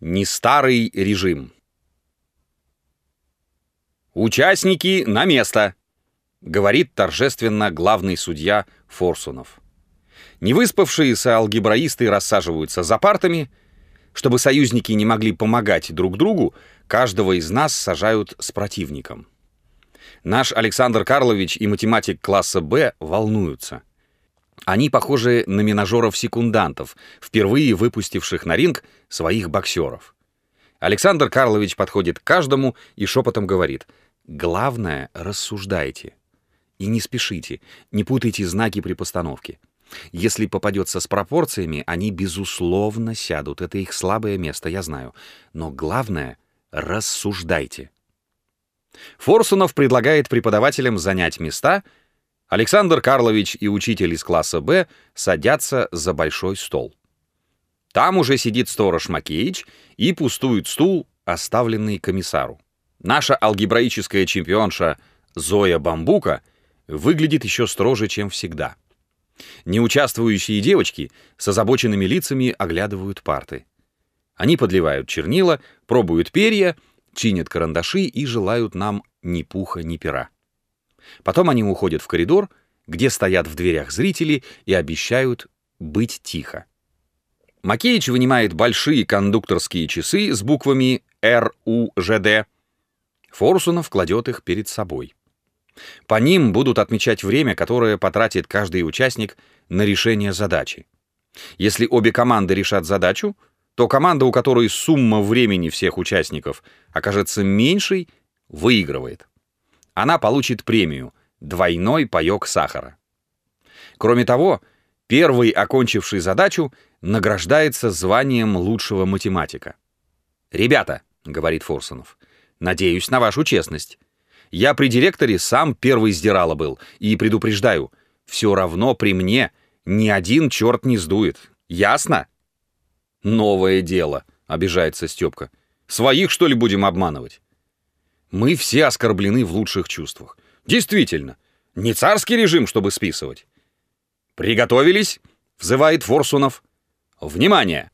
Не старый режим. «Участники на место!» — говорит торжественно главный судья Форсунов. Невыспавшиеся алгебраисты рассаживаются за партами. Чтобы союзники не могли помогать друг другу, каждого из нас сажают с противником. Наш Александр Карлович и математик класса «Б» волнуются. Они похожи на минажеров-секундантов, впервые выпустивших на ринг своих боксеров. Александр Карлович подходит к каждому и шепотом говорит «Главное, рассуждайте. И не спешите, не путайте знаки при постановке. Если попадется с пропорциями, они, безусловно, сядут. Это их слабое место, я знаю. Но главное — рассуждайте. Форсунов предлагает преподавателям занять места. Александр Карлович и учитель из класса «Б» садятся за большой стол. Там уже сидит сторож Макеич и пустует стул, оставленный комиссару. Наша алгебраическая чемпионша Зоя Бамбука выглядит еще строже, чем всегда — Неучаствующие девочки с озабоченными лицами оглядывают парты. Они подливают чернила, пробуют перья, чинят карандаши и желают нам ни пуха, ни пера. Потом они уходят в коридор, где стоят в дверях зрители и обещают быть тихо. Макеич вынимает большие кондукторские часы с буквами РУЖД. Форсунов кладет их перед собой. По ним будут отмечать время, которое потратит каждый участник на решение задачи. Если обе команды решат задачу, то команда, у которой сумма времени всех участников окажется меньшей, выигрывает. Она получит премию «Двойной паёк сахара». Кроме того, первый, окончивший задачу, награждается званием лучшего математика. «Ребята», — говорит Форсунов, — «надеюсь на вашу честность. Я при директоре сам первый сдирала был. И предупреждаю, все равно при мне ни один черт не сдует. Ясно? Новое дело, обижается Степка. Своих, что ли, будем обманывать? Мы все оскорблены в лучших чувствах. Действительно, не царский режим, чтобы списывать. «Приготовились?» — взывает Форсунов. «Внимание!»